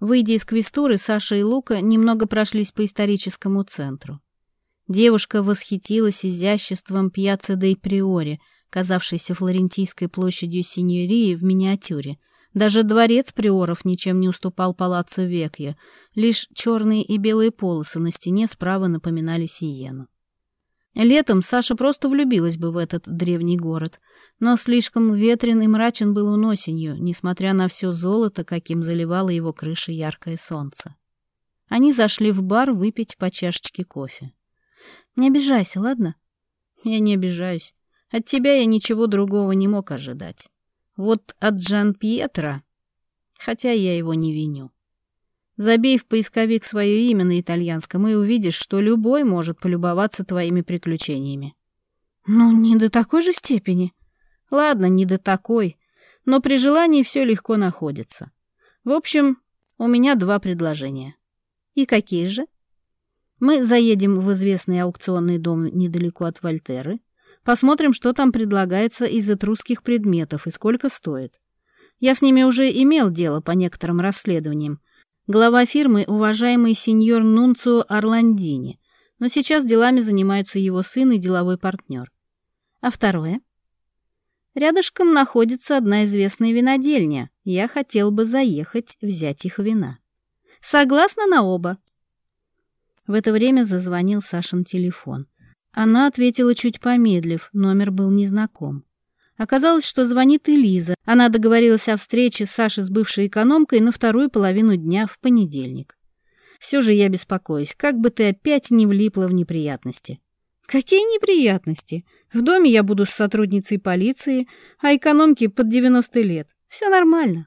Выйдя из квестуры, Саша и Лука немного прошлись по историческому центру. Девушка восхитилась изяществом пьяцца де Приори, казавшейся флорентийской площадью Синьории в миниатюре. Даже дворец приоров ничем не уступал палаццо Векья, лишь черные и белые полосы на стене справа напоминали Сиену. Летом Саша просто влюбилась бы в этот древний город, но слишком ветрен и мрачен был он осенью, несмотря на все золото, каким заливало его крыши яркое солнце. Они зашли в бар выпить по чашечке кофе. «Не обижайся, ладно?» «Я не обижаюсь. От тебя я ничего другого не мог ожидать. Вот от Джан Пьетра... Хотя я его не виню». Забей в поисковик свое имя на итальянском и увидишь, что любой может полюбоваться твоими приключениями». «Ну, не до такой же степени». «Ладно, не до такой, но при желании все легко находится. В общем, у меня два предложения». «И какие же?» Мы заедем в известный аукционный дом недалеко от Вольтеры, посмотрим, что там предлагается из этрусских предметов и сколько стоит. Я с ними уже имел дело по некоторым расследованиям, глава фирмы, уважаемый сеньор Нунцио Орландини, но сейчас делами занимаются его сын и деловой партнер. А второе? Рядышком находится одна известная винодельня. Я хотел бы заехать, взять их вина. Согласна на оба. В это время зазвонил Сашин телефон. Она ответила чуть помедлив, номер был незнаком. Оказалось, что звонит Элиза. Она договорилась о встрече с Сашей с бывшей экономкой на вторую половину дня в понедельник. Все же я беспокоюсь, как бы ты опять не влипла в неприятности. Какие неприятности? В доме я буду с сотрудницей полиции, а экономке под 90 лет. Все нормально.